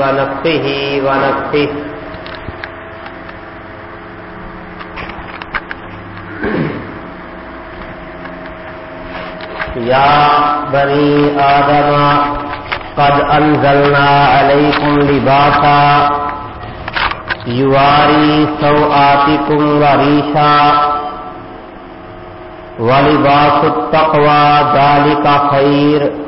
ونفسه ونفسه. يا بني آدم، قد أنزلنا عليكم لباسا يواري سوآتكم وريشا ولباس التقوى، ذلك خير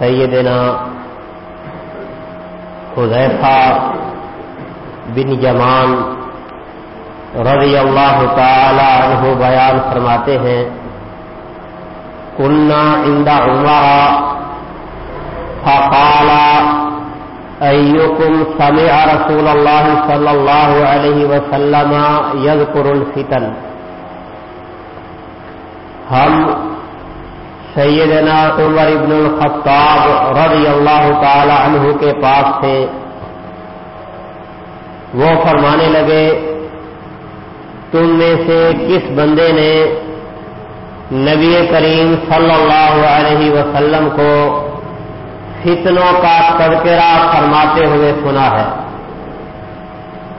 سیدنا حذیفہ بن جمان رضی اللہ تعالی عنہ بیان فرماتے ہیں کنہ اندا عمر فقال، ایوکم سمع رسول اللہ صلی اللہ علیہ وسلم یذکر الفتن ہم سیدنا عمر ابن الخطاب رضی اللہ تعالی عنہ کے پاس تھے۔ وہ فرمانے لگے، تم میں سے کس بندے نے نبی کریم صلی اللہ علیہ وسلم کو فتنوں کا تذکرہ فرماتے ہوئے سنا ہے۔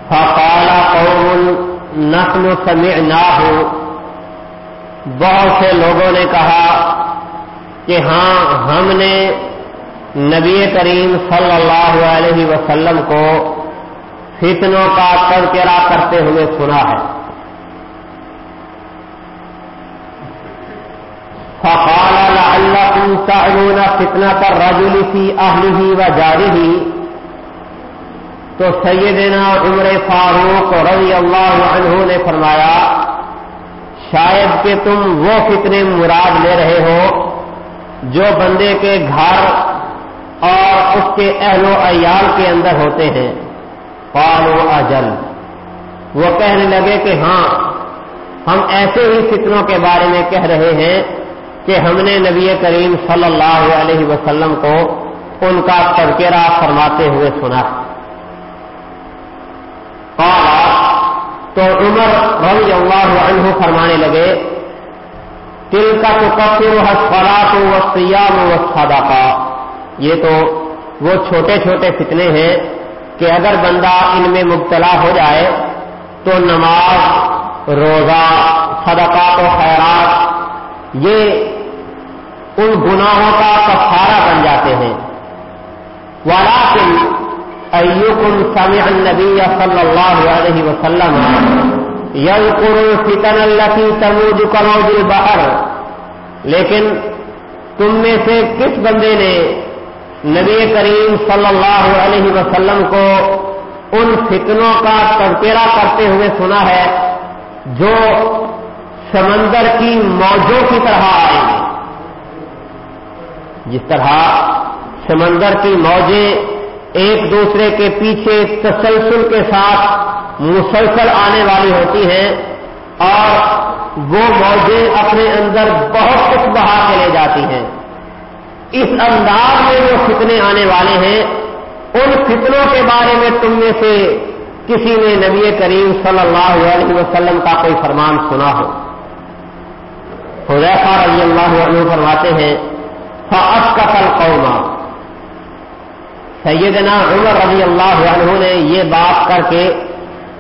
فقال قوم نقل سمعنا ہو بہت سے لوگوں نے کہا کہ ہاں ہم نے نبی کریم صلی اللہ علیہ وسلم کو فتنوں کا تذکرہ کرتے ہوئے سنا ہے۔ فقال لعلكم تعلون فتنة الرجل في أهله وجاره تو سیدنا عمر فاروق رضی اللہ عنہ نے فرمایا، شاید کہ تم وہ فتنے مراد لے رہے ہو جو بندے کے گھر اور اس کے اہل و عیال کے اندر ہوتے ہیں۔ پالو اجل۔ وہ کہنے لگے کہ ہاں ہم ایسے ہی فتنوں کے بارے میں کہہ رہے ہیں کہ ہم نے نبی کریم صلی اللہ علیہ وسلم کو ان کا تذکرہ فرماتے ہوئے سنا۔ تو عمر رضی اللہ عنہ فرمانے لگے تل کا تو کفر ہسپلا تو سیام و سادا یہ تو وہ چھوٹے چھوٹے فتنے ہیں کہ اگر بندہ ان میں مبتلا ہو جائے تو نماز، روزہ، صدقات و خیرات، یہ ان گناہوں کا کفارہ بن جاتے ہیں۔ ولاکن ایوکم سمع النبی صلی اللہ علیہ وسلم یل فتن اللہ کی تموج کروج البحر۔ لیکن تم میں سے کس بندے نے نبی کریم صلی اللہ علیہ وسلم کو ان فتنوں کا تذکرہ کرتے ہوئے سنا ہے جو سمندر کی موجوں کی طرح آئیں گے جس طرح سمندر کی موجیں ایک دوسرے کے پیچھے تسلسل کے ساتھ مسلسل آنے والی ہوتی ہیں اور وہ موجیں اپنے اندر بہت کچھ بہا کے لے جاتی ہیں۔ اس انداز میں جو فتنے آنے والے ہیں، ان فتنوں کے بارے میں تم میں سے کسی نے نبی کریم صلی اللہ علیہ وسلم کا کوئی فرمان سنا ہو۔ حضیفہ رضی اللہ عنہ فرماتے ہیں فعت کا کل قوما سیدنا عمر رضی اللہ عنہ نے یہ بات کر کے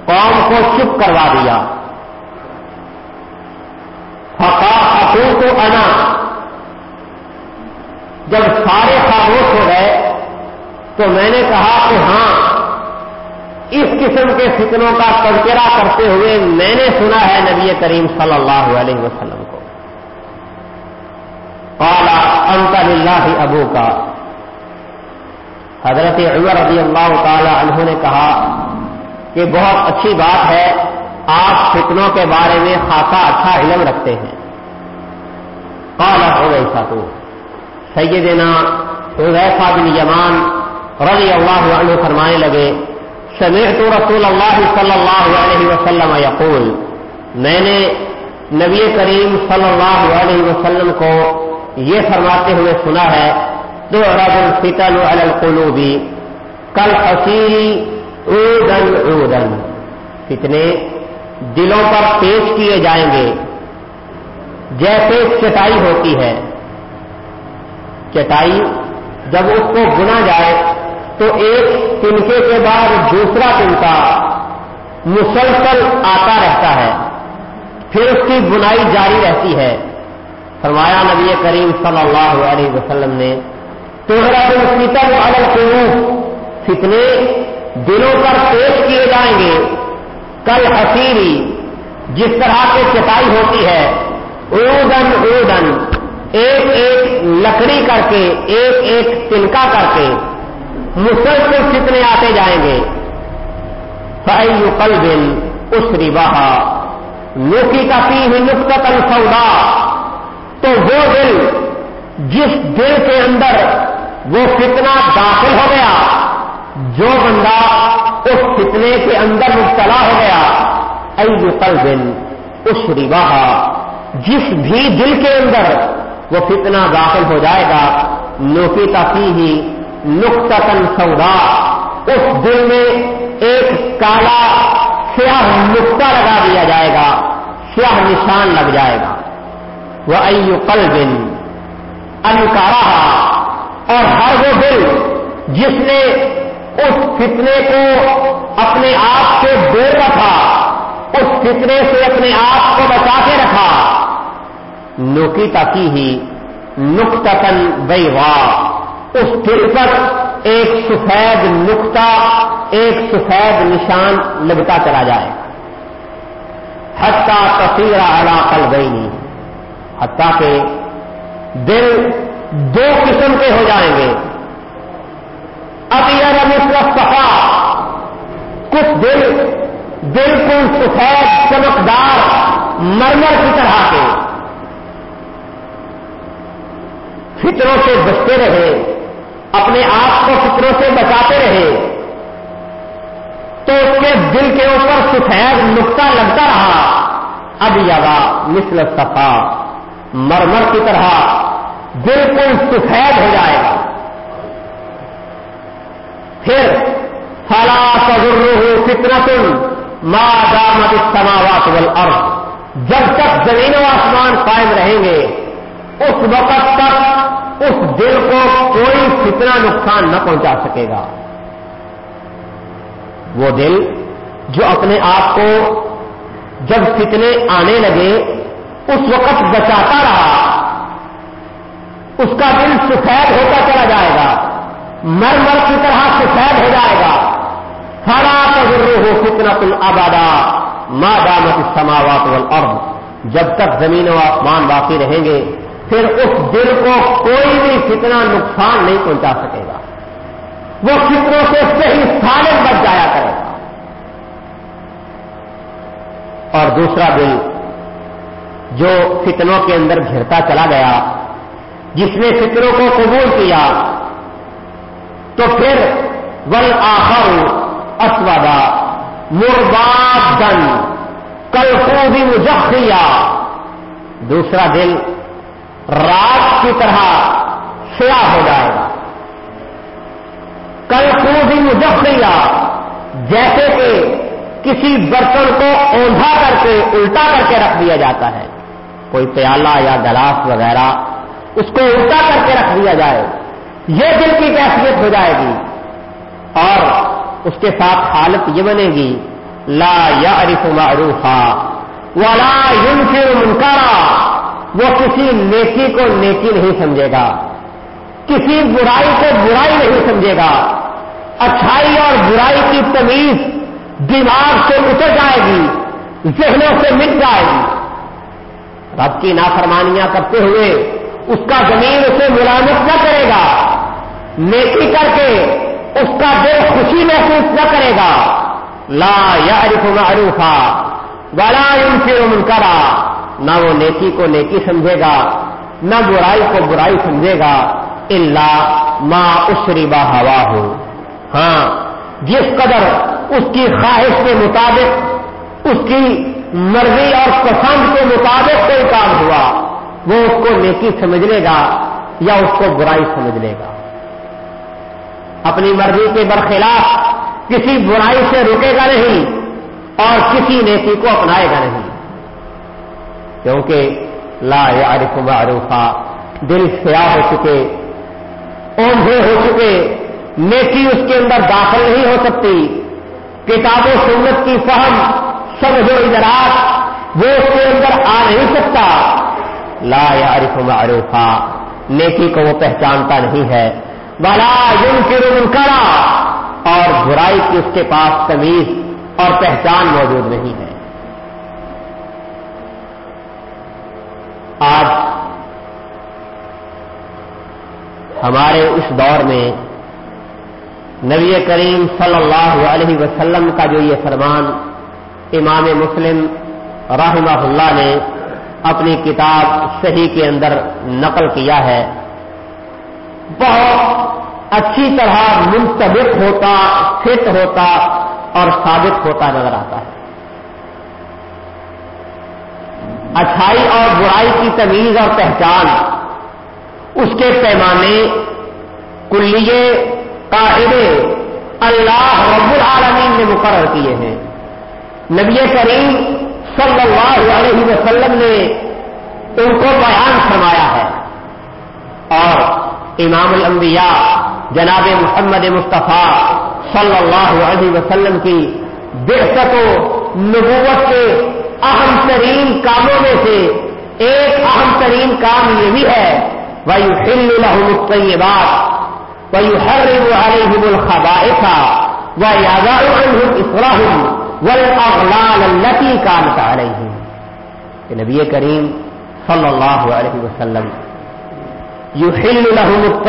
قوم کو چپ کروا دیا۔ فقا کو انا جب سارے خاموش ہو گئے تو میں نے کہا کہ ہاں اس قسم کے فتنوں کا تذکرہ کرتے ہوئے میں نے سنا ہے نبی کریم صلی اللہ علیہ وسلم کو۔ پالا انت اللہ ابو کا حضرت عمر رضی اللہ تعالی عنہ نے کہا کہ بہت اچھی بات ہے، آپ فتنوں کے بارے میں خاصا اچھا علم رکھتے ہیں۔ کالا ہو گئی ساتو سیدنا حذیفہ بن یمان رضی اللہ عنہ فرمانے لگے، سمعت رسول اللہ صلی اللہ علیہ وسلم یقول، میں نے نبی کریم صلی اللہ علیہ وسلم کو یہ فرماتے ہوئے سنا ہے تو رب الفتن القلوبی کل حسیری اودن اودن فتنے دلوں پر پیش کیے جائیں گے۔ جیسے چٹائی ہوتی ہے۔ چٹائی جب اس کو گنا جائے تو ایک تنکے کے بعد دوسرا تنکا مسلسل آتا رہتا ہے۔ پھر اس کی بنائی جاری رہتی ہے۔ فرمایا نبی کریم صلی اللہ علیہ وسلم نے توہرا تو الگ فتنے دلوں پر پیش کیے جائیں گے۔ کل حسیری جس طرح سے چٹائی ہوتی ہے اودن اودن ایک ایک لکڑی کر کے، ایک ایک تنکا کر کے مسلسل فتنے آتے جائیں گے۔ فعی کل دن اس ربا لوکی کا پی ہی نقطن سودا تو وہ دل، جس دل کے اندر وہ فتنہ داخل ہو گیا۔ جو بندہ اس فتنے کے اندر مبتلا ہو گیا، ایو کل دن اس ربا جس بھی دل کے اندر وہ فتنہ داخل ہو جائے گا نوکی تفی ہی نقطن سودا اس دل میں ایک کالا سیاہ نقطہ لگا دیا جائے گا، سیاہ نشان لگ جائے گا۔ وہ ایو کل دن انکارا اور ہر وہ دل جس نے اس فتنے کو اپنے آپ سے دور رکھا اس فتنے سے اپنے آپ کو بچا کے رکھا۔ نوکی تاکی ہی نقطن بے اس دل پر ایک سفید نقطہ، ایک سفید نشان لگتا چلا جائے۔ حتہ تصویر اعلی کل گئی نہیں حتیٰ کہ دل دو قسم کے ہو جائیں گے۔ اب یہ رمس صفا کچھ دل، بالکل سفید چمکدار مرمر کی طرح کے فطروں سے بچتے رہے، اپنے آپ کو فطروں سے بچاتے رہے، تو اس کے دل کے اوپر سفید نقطہ لگتا رہا۔ اب یادا مثل صفا، مرمر کی طرح بالکل سفید ہو جائے گا۔ پھر فلا سگر فکر تم ماں دامت سماوات والارض جب تک زمین و آسمان قائم رہیں گے، اس وقت تک اس دل کو کوئی فتنہ نقصان نہ پہنچا سکے گا۔ وہ دل جو اپنے آپ کو جب فتنے آنے لگے، اس وقت بچاتا رہا، اس کا دل سفید ہوتا چلا جائے گا۔ مر مر کی طرح سفید ہو جائے گا۔ سارا تجربہ ہو فتنا تم آبادا ماں دامت سماوات والارض۔ جب تک زمین و آسمان باقی رہیں گے، پھر اس دل کو کوئی بھی فتنہ نقصان نہیں پہنچا سکے گا۔ وہ فطروں سے صحیح سالم بچ جایا کرے گا۔ اور دوسرا دل جو فتنوں کے اندر گھرتا چلا گیا، جس نے فطروں کو قبول کیا تو پھر ول آخر اسودا مرباد دن کل کو بھی مجفیا دوسرا دل رات کی طرح سیاہ ہو جائے۔ گا کل کو بھی مجفیا جیسے کہ کسی برتن کو اوندھا کر کے، الٹا کر کے رکھ دیا جاتا ہے۔ کوئی پیالہ یا گلاس وغیرہ اس کو الٹا کر کے رکھ دیا جائے۔ یہ دل کی کیفیت ہو جائے گی اور اس کے ساتھ حالت یہ بنے گی، لا یا عرف معروفا ولا ينكر منکارا وہ کسی نیکی کو نیکی نہیں سمجھے گا، کسی برائی کو برائی نہیں سمجھے گا۔ اچھائی اور برائی کی تمیز دماغ سے اتر جائے گی، ذہنوں سے مٹ جائے گی۔ رب کی نافرمانیاں کرتے ہوئے اس کا زمین اسے ملامت نہ کرے گا۔ نیکی کر کے اس کا دل خوشی محسوس نہ کرے گا۔ لا یعرف معروفا ولا ينكر منکرا۔ نہ وہ نیکی کو نیکی سمجھے گا، نہ برائی کو برائی سمجھے گا۔ اللہ ما اشربا ہوا ہو ہاں جس قدر اس کی خواہش کے مطابق، اس کی مرضی اور پسند کے مطابق کوئی کام ہوا، وہ اس کو نیکی سمجھ لے گا یا اس کو برائی سمجھ لے گا۔ اپنی مرضی کے برخلاف کسی برائی سے رکے گا نہیں اور کسی نیکی کو اپنائے گا نہیں۔ کیونکہ لا یعرف معروفا، دل سیاہ ہو چکے، اوندھے ہو چکے، نیکی اس کے اندر داخل نہیں ہو سکتی۔ کتاب و سنت کی فہم، سمجھ و ادراک وہ اس کے اندر آ نہیں سکتا۔ لا یعرف معروفا، نیکی کو وہ پہچانتا نہیں ہے۔ بلا یون کے کرا اور برائی کی اس کے پاس تمیز اور پہچان موجود نہیں ہے۔ آج ہمارے اس دور میں نبی کریم صلی اللہ علیہ وسلم کا جو یہ فرمان امام مسلم رحمہ اللہ نے اپنی کتاب صحیح کے اندر نقل کیا ہے، بہت اچھی طرح منتبق ہوتا، فٹ ہوتا اور ثابت ہوتا نظر آتا ہے۔ اچھائی اور برائی کی تمیز اور پہچان، اس کے پیمانے، کلیے، قاعدے اللہ رب العالمین نے مقرر کیے ہیں۔ نبی کریم صلی اللہ علیہ وسلم نے ان کو بیان فرمایا ہے اور امام الانبیاء جناب محمد مصطفیٰ صلی اللہ علیہ وسلم کی بحثت و نبوت کے اہم ترین کاموں میں سے ایک اہم ترین کام یہ بھی ہے وہی فل الحمد بات وہی ہر علیہ الخبائفا وہ یادا اسراہم ول التی کام کا رہی نبی کریم صلی اللہ علیہ وسلم یو ہل الحمد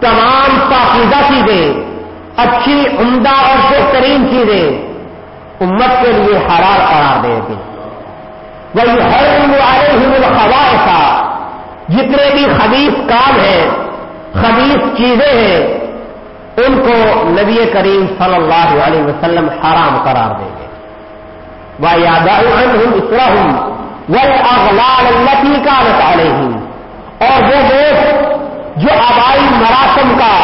تمام پاکیزہ چیزیں، اچھی، عمدہ اور بہترین چیزیں امت کے لیے حرار قرار دے گی وہی ہر آئے ہوئے جتنے بھی خبیص کام ہیں خبیص چیزیں ہیں، ان کو نبی کریم صلی اللہ علیہ وسلم حرام قرار دیں۔ گے وہ یاد اسرا ہوں وہ اغلال اللہ کا نکالے ہوں اور وہ لوگ جو آبائی مراسم کا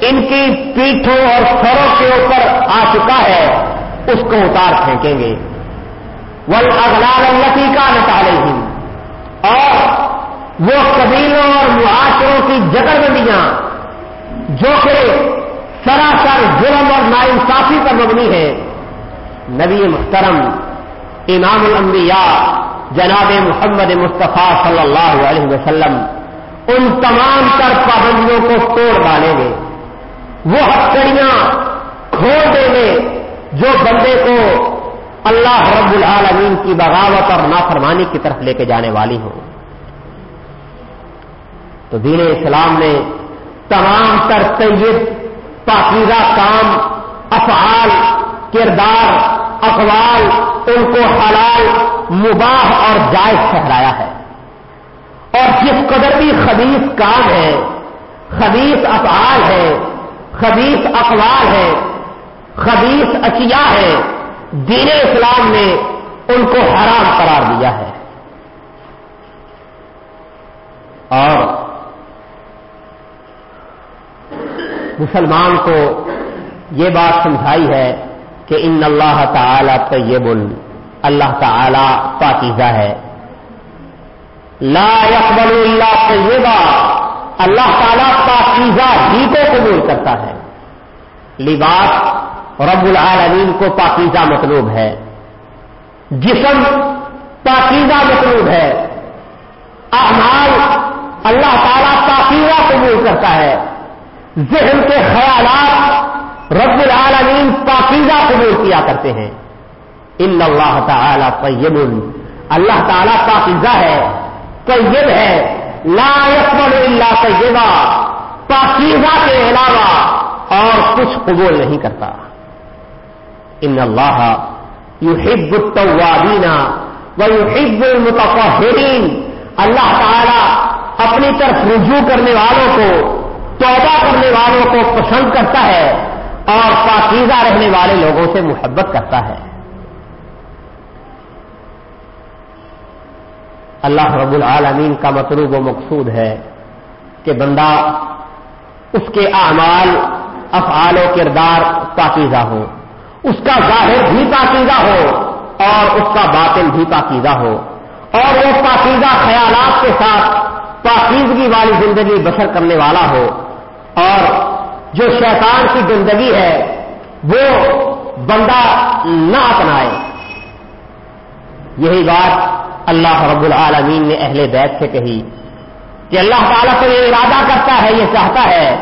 ان کی پیٹھوں اور سروں کے اوپر آ چکا ہے، اس کو اتار پھینکیں گے۔ ول اغلال التی کا نکالے ہی اور وہ قبیلوں اور معاشروں کی جگہ بندیاں جو کہ سراسر ظلم اور ناانصافی پر مبنی ہے نبی محترم، امام الانبیاء جناب محمد مصطفیٰ صلی اللہ علیہ وسلم، ان تمام تر پابندیوں کو توڑ ڈالیں گے۔ وہ ہتکڑیاں کھول دیں گے جو بندے کو اللہ رب العالمین کی بغاوت اور نافرمانی کی طرف لے کے جانے والی ہوں۔ تو دین اسلام نے تمام تر طیب پاکیزہ کام، افعال، کردار اقوال ان کو حلال، مباح اور جائز ٹھہرایا ہے۔ اور جس قدر بھی خبیص کام ہے خبیص افعال ہے خبیص اقوال ہے خبیص اشیاء ہے، دین اسلام نے ان کو حرام قرار دیا ہے۔ اور مسلمان کو یہ بات سمجھائی ہے کہ ان اللہ تعالی طیب اللہ تعالی پاکیزہ ہے۔ لا يقبل اللہ طیبہ، اللہ تعالیٰ پاکیزہ ہی کو قبول کرتا ہے۔ لباس رب العالمین کو پاکیزہ مطلوب ہے۔ جسم پاکیزہ مطلوب ہے۔ اعمال اللہ تعالیٰ پاکیزہ قبول کرتا ہے۔ ذہن کے خیالات رب العالمین پاکیزہ قبول کیا کرتے ہیں۔ ان اللہ تعالی طیب۔ اللہ تعالیٰ پاکیزہ ہے، طیب ہے۔ لا يقبل الا طیبہ۔ پاکیزہ کے علاوہ اور کچھ قبول نہیں کرتا۔ ان اللہ یحب التوابین ویحب المتطہرین۔ اللہ تعالی اپنی طرف رجوع کرنے والوں کو، توبہ کرنے والوں کو پسند کرتا ہے۔ اور پاکیزہ رہنے والے لوگوں سے محبت کرتا ہے۔ اللہ رب العالمین کا مطلوب و مقصود ہے کہ بندہ اس کے اعمال، افعال و کردار پاکیزہ ہو اس کا ظاہر بھی پاکیزہ ہو اور اس کا باطن بھی پاکیزہ ہو۔ اور وہ پاکیزہ خیالات کے ساتھ پاکیزگی والی زندگی بسر کرنے والا ہو۔ اور جو شیطان کی زندگی ہے، وہ بندہ نہ اپنائے۔ یہی بات اللہ رب العالمین نے اہل بیت سے کہی کہ اللہ تعالیٰ کو یہ ارادہ کرتا ہے، یہ چاہتا ہے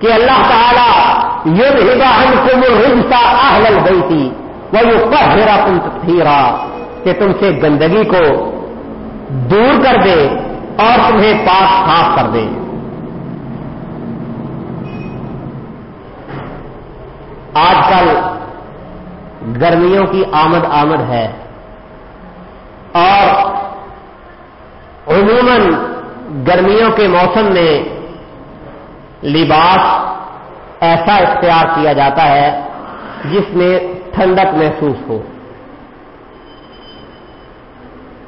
کہ اللہ تعالیٰ یہ ہدا ہم تم رنسا اہل گئی تھی وہ یو پھیرا تم تھیرا کہ تم سے گندگی کو دور کر دے اور تمہیں پاک صاف کر دے۔ آج کل گرمیوں کی آمد آمد ہے اور عموماً گرمیوں کے موسم میں لباس ایسا اختیار کیا جاتا ہے جس میں ٹھنڈک محسوس ہو۔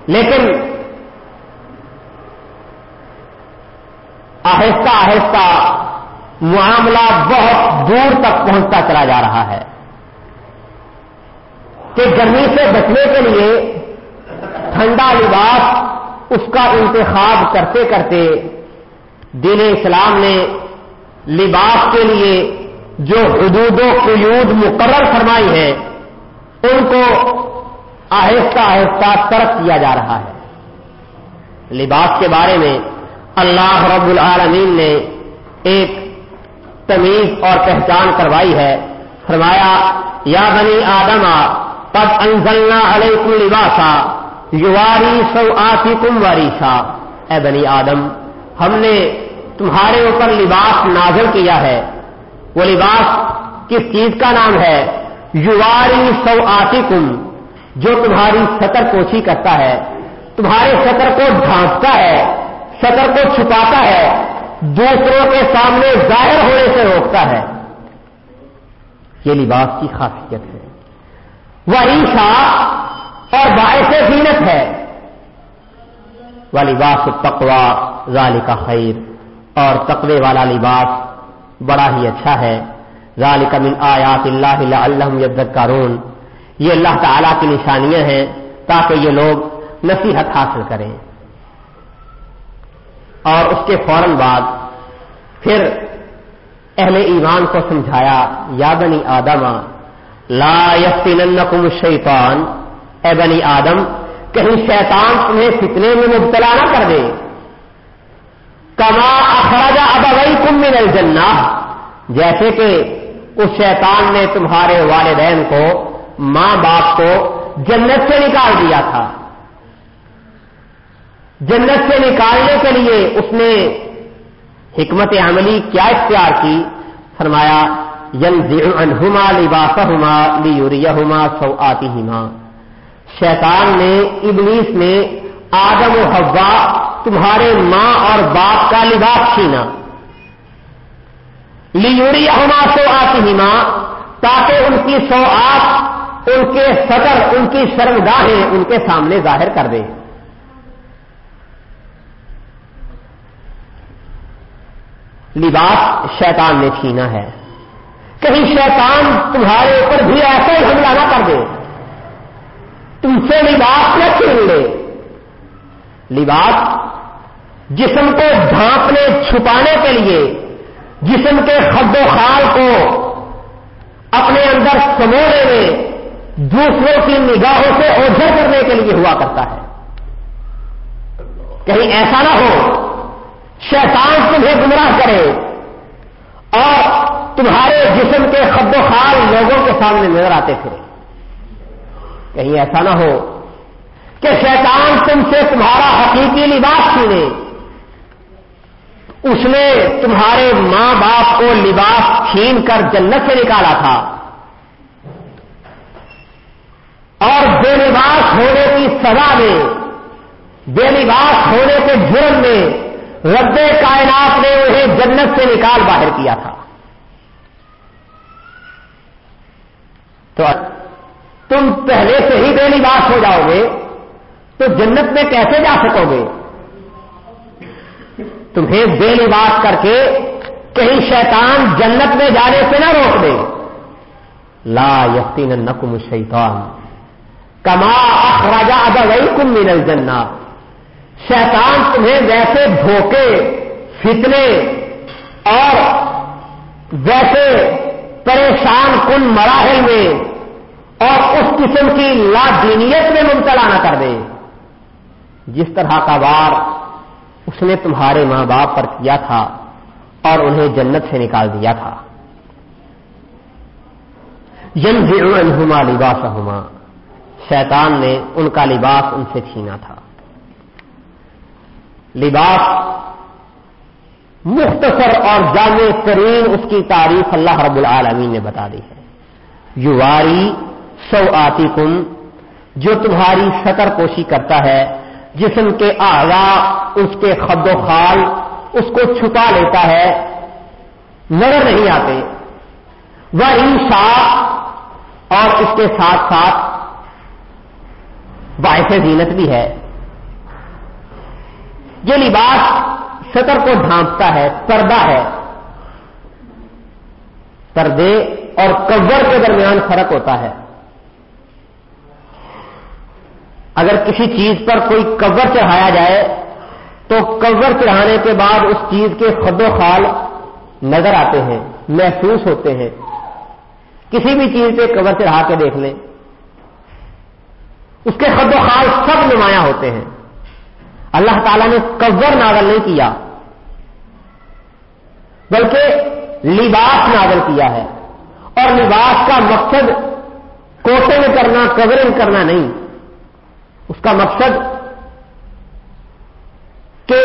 لیکن آہستہ آہستہ معاملہ بہت دور تک پہنچتا چلا جا رہا ہے کہ گرمی سے بچنے کے لیے ٹھنڈا لباس اس کا انتخاب کرتے کرتے دین اسلام نے لباس کے لیے جو حدود و قیود مقرر فرمائی ہے ان کو آہستہ آہستہ ترک کیا جا رہا ہے۔ لباس کے بارے میں اللہ رب العالمین نے ایک تمیز اور پہچان کروائی ہے۔ فرمایا، یا بنی آدم تب انزلنا علیکم لباسا یواری سو آتی تم واریسا اے بنی آدم، ہم نے تمہارے اوپر لباس نازل کیا ہے۔ وہ لباس کس چیز کا نام ہے؟ یواری سو آتی کم جو تمہاری سطر کوشی کرتا ہے۔ تمہارے سطر کو ڈھانپتا ہے سطر کو چھپاتا ہے۔ دوسروں کے سامنے ظاہر ہونے سے روکتا ہے۔ یہ لباس کی خاصیت ہے۔ وہ عیشا اور باعث زینت ہے۔ وہ لباس تقوا ظالی کا خیر۔ اور تقوی والا لباس بڑا ہی اچھا ہے۔ ذالک من آیات اللہ اللہ یذکرون۔ یہ اللہ تعالی کی نشانیاں ہیں تاکہ یہ لوگ نصیحت حاصل کریں۔ اور اس کے فوراً بعد پھر اہل ایمان کو سمجھایا، یا بنی آدم، لا یفتنکم الشیطان. اے بنی آدم، کہیں شیطان تمہیں فتنے میں مبتلا نہ کر دے۔ کما اخراجہ ابوئی کم من الجنہ، جیسے کہ اس شیطان نے تمہارے والدین کو، ماں باپ کو جنت سے نکال دیا تھا۔ جنت سے نکالنے کے لیے اس نے حکمت عملی کیا اختیار کی؟ فرمایا ین انہما لباسہما لیوریہما سوآتہما شیطان نے، ابلیس نے آدم و حوا تمہارے ماں اور باپ کا لباس چھینا۔ لیوری ہونا سو آتی ماں تاکہ ان کی سو آت ان کے صدر، ان کی شرمگاہیں ان کے سامنے ظاہر کر دے۔ لباس شیطان نے چھینا ہے۔ کہیں شیطان تمہارے اوپر بھی ایسا ہی حملہ نہ کر دے۔ تم سے لباس نہ چھین لے۔ لباس جسم کو ڈھانپنے، چھپانے کے لیے، جسم کے خد و خال کو اپنے اندر سمونے میں دوسروں کی نگاہوں سے اوجھر کرنے کے لیے ہوا کرتا ہے۔ کہیں ایسا نہ ہو شیطان تمہیں گمراہ کرے اور تمہارے جسم کے خد و خال لوگوں کے سامنے نظر آتے پھرے۔ کہیں ایسا نہ ہو کہ شیطان تم سے تمہارا حقیقی لباس چھینے اس نے تمہارے ماں باپ کو لباس چھین کر جنت سے نکالا تھا۔ اور بے لباس ہونے کی سزا میں، بے لباس ہونے کے جرم میں رب کائنات نے انہیں جنت سے نکال باہر کیا تھا۔ تو تم پہلے سے ہی بے لباس ہو جاؤ گے، تو جنت میں کیسے جا سکو گے؟ تمہیں بے لباس کر کے کہیں شیطان جنت میں جانے سے نہ روک دے۔ لا یقین نقم شیطان کما اخراجا ادا وئی کم من الجنہ۔ شیطان تمہیں ویسے دھوکے فتنے اور ویسے پریشان کن مراحل میں اور اس قسم کی لا دینیت میں مبتلا نہ کر دے۔ جس طرح کا وار اس نے تمہارے ماں باپ پر کیا تھا اور انہیں جنت سے نکال دیا تھا۔ یم زیرما لباس ہوما شیطان نے ان کا لباس ان سے چھینا تھا۔ لباس مختصر اور جامع ترین اس کی تعریف اللہ رب العالمین نے بتا دی ہے۔ یواری سو آتی کم جو تمہاری سطر پوشی کرتا ہے، جسم کے آغا اس کے خد و خال، اس کو چھپا لیتا ہے، نظر نہیں آتے۔ وہ انشا اور اس کے ساتھ ساتھ باعث زینت بھی ہے۔ یہ لباس سطر کو ڈھانپتا ہے، پردہ ہے۔ پردے اور کور کے درمیان فرق ہوتا ہے۔ اگر کسی چیز پر کوئی کور چڑھایا جائے، تو کور چڑھانے کے بعد اس چیز کے خد و خال نظر آتے ہیں، محسوس ہوتے ہیں۔ کسی بھی چیز پہ کور چڑھا کے دیکھ لیں، اس کے خد و خال سب نمایاں ہوتے ہیں۔ اللہ تعالیٰ نے کور ناول نہیں کیا، بلکہ لباس ناول کیا ہے۔ اور لباس کا مقصد کوٹنگ کرنا کورنگ کرنا نہیں۔ اس کا مقصد کہ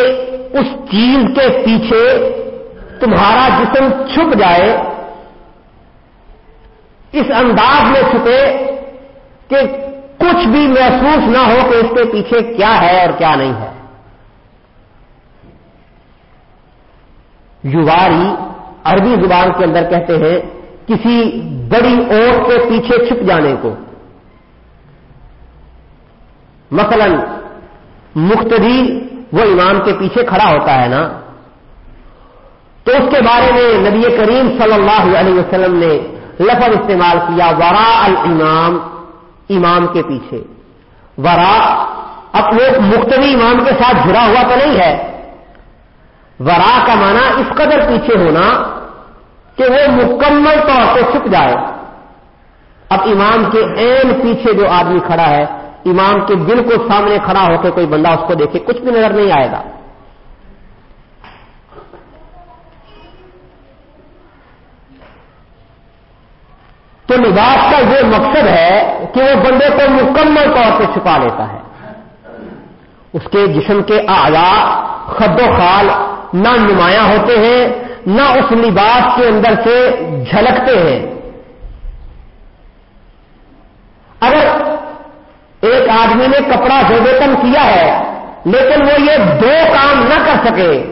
اس چیز کے پیچھے تمہارا جسم چھپ جائے، اس انداز میں چھپے کہ کچھ بھی محسوس نہ ہو کہ اس کے پیچھے کیا ہے اور کیا نہیں ہے۔ یواری عربی زبان کے اندر کہتے ہیں، کسی بڑی اوٹ کے پیچھے چھپ جانے کو۔ مثلا مختدی وہ امام کے پیچھے کھڑا ہوتا ہے نا، تو اس کے بارے میں نبی کریم صلی اللہ علیہ وسلم نے لفظ استعمال کیا ورا الامام، امام کے پیچھے۔ ورا اب وہ مختلف امام کے ساتھ جڑا ہوا تو نہیں ہے۔ ورا کا معنی اس قدر پیچھے ہونا کہ وہ مکمل طور پہ چھپ جائے۔ اب امام کے این پیچھے جو آدمی کھڑا ہے، امام کے بالکل سامنے کھڑا ہو کے کوئی بندہ اس کو دیکھے، کچھ بھی نظر نہیں آئے گا۔ تو لباس کا یہ مقصد ہے کہ وہ بندے کو مکمل طور پہ چھپا لیتا ہے۔ اس کے جسم کے آیا خد و خال نہ نمایاں ہوتے ہیں، نہ اس لباس کے اندر سے جھلکتے ہیں۔ اگر ایک آدمی نے کپڑا زیبتن کیا ہے، لیکن وہ یہ دو کام نہ کر سکے،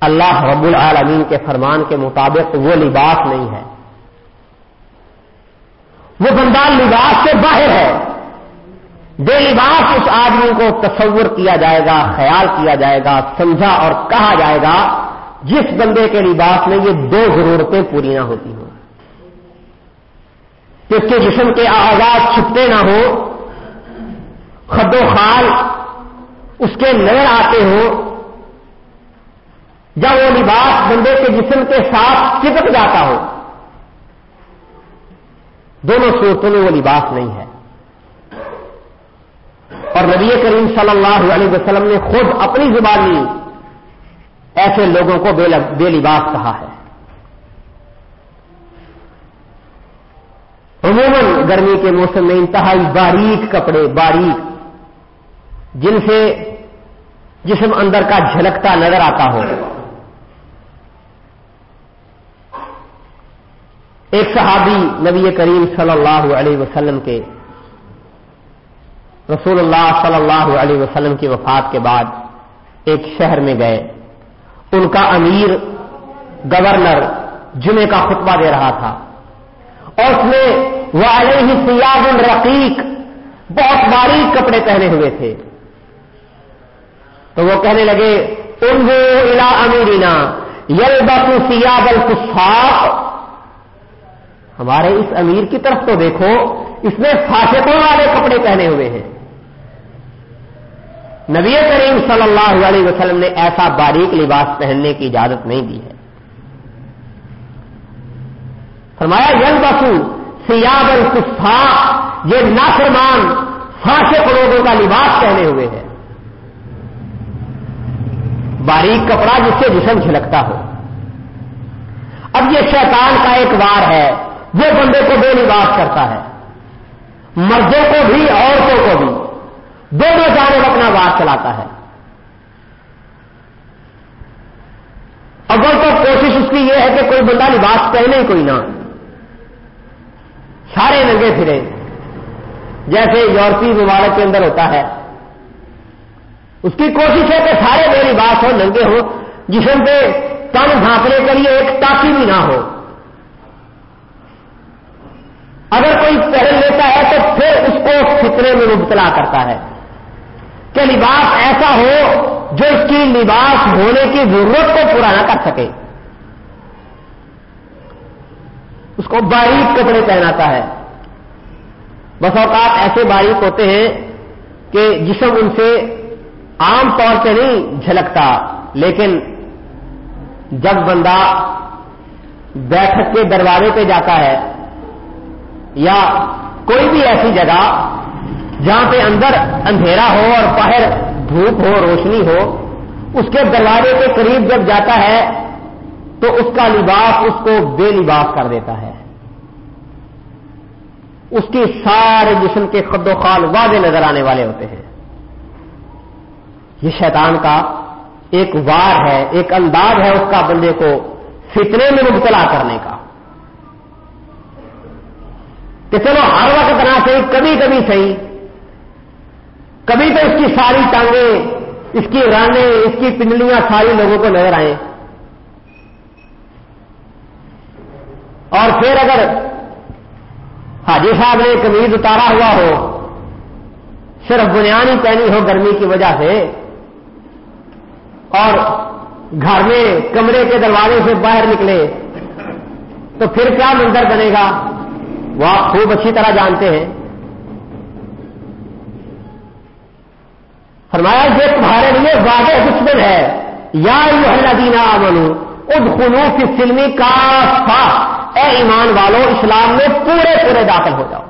اللہ رب العالمین کے فرمان کے مطابق وہ لباس نہیں ہے۔ وہ بندہ لباس سے باہر ہے۔ بے لباس اس آدمی کو تصور کیا جائے گا، خیال کیا جائے گا، سمجھا اور کہا جائے گا، جس بندے کے لباس میں یہ دو ضرورتیں پوری نہ ہوتی ہوں۔ کہ اس کے جسم کے آغاز چھپتے نہ ہو خد و خال اس کے نظر آتے ہوں جب وہ لباس بندے کے جسم کے ساتھ چپک جاتا ہو۔ دونوں صورتوں میں وہ لباس نہیں ہے۔ اور نبی کریم صلی اللہ علیہ وسلم نے خود اپنی زبانی ایسے لوگوں کو بے لباس کہا ہے۔ عموماً گرمی کے موسم میں انتہائی باریک کپڑے، باریک، جن سے جسم اندر کا جھلکتا نظر آتا ہو۔ ایک صحابی نبی کریم صلی اللہ علیہ وسلم کے رسول اللہ صلی اللہ علیہ وسلم کی وفات کے بعد ایک شہر میں گئے۔ ان کا امیر گورنر جمعے کا خطبہ دے رہا تھا۔ اور اس میں وہ علیہ سیاب الرقیق بہت باریک کپڑے پہنے ہوئے تھے۔ تو وہ کہنے لگے الا امیرینا یل بسو سیاب الفاق ہمارے اس امیر کی طرف تو دیکھو، اس میں فاسقوں والے کپڑے پہنے ہوئے ہیں۔ نبی کریم صلی اللہ علیہ وسلم نے ایسا باریک لباس پہننے کی اجازت نہیں دی ہے۔ فرمایا ین بسو سیاب الفا یہ نافرمان فاسق لوگوں کا لباس پہنے ہوئے ہیں۔ باریک کپڑا جس سے جسم چھلکتا ہو۔ اب یہ شیطان کا ایک وار ہے، وہ بندے کو بے لباس کرتا ہے۔ مردوں کو بھی، عورتوں کو بھی۔ دونوں جانب اپنا وار چلاتا ہے۔ اگر تو کوشش اس کی یہ ہے کہ کوئی بندہ لباس پہنے، کوئی نہ۔ سارے ننگے پھرے۔ جیسے یورپی ممالک کے اندر ہوتا ہے۔ اس کی کوشش ہے کہ سارے بے لباس ہو ننگے ہو جسم پہ تن ڈھانپنے کے لیے ایک تاکی بھی نہ ہو۔ اگر کوئی پہل لیتا ہے تو پھر اس کو فطرے میں مبتلا کرتا ہے۔ کہ لباس ایسا ہو جو اس کی لباس ہونے کی ضرورت کو پورا نہ کر سکے۔ اس کو باریک کپڑے پہناتا ہے۔ بس اوقات ایسے باریک ہوتے ہیں کہ جسم ان سے عام طور پہ نہیں جھلکتا، لیکن جب بندہ بیٹھک کے دروازے پہ جاتا ہے یا کوئی بھی ایسی جگہ جہاں پہ اندر اندھیرا ہو اور باہر دھوپ ہو، روشنی ہو، اس کے دروازے کے قریب جب جاتا ہے، تو اس کا لباس اس کو بے لباس کر دیتا ہے۔ اس کی سارے جسم کے خد و خال واضح نظر آنے والے ہوتے ہیں۔ یہ شیطان کا ایک وار ہے، ایک انداز ہے اس کا بندے کو فتنے میں مبتلا کرنے کا۔ کہ چلو ہر وقت نہ صحیح، کبھی کبھی صحیح۔ کبھی تو اس کی ساری ٹانگیں، اس کی رانے اس کی پنڈلیاں ساری لوگوں کو نظر آئیں۔ اور پھر اگر حاجی صاحب نے کمیز اتارا ہوا ہو، صرف بنیادی پہنی ہو گرمی کی وجہ سے، اور گھر میں کمرے کے دروازے سے باہر نکلے، تو پھر کیا منظر بنے گا؟ وہ آپ خوب اچھی طرح جانتے ہیں۔ فرمایا، یہ تمہارے لیے واضح دشمن ہے۔ یا اللہ دینا امن اد خلو کی فلمی کا اے ایمان والو، اسلام میں پورے پورے داخل ہو جاؤ۔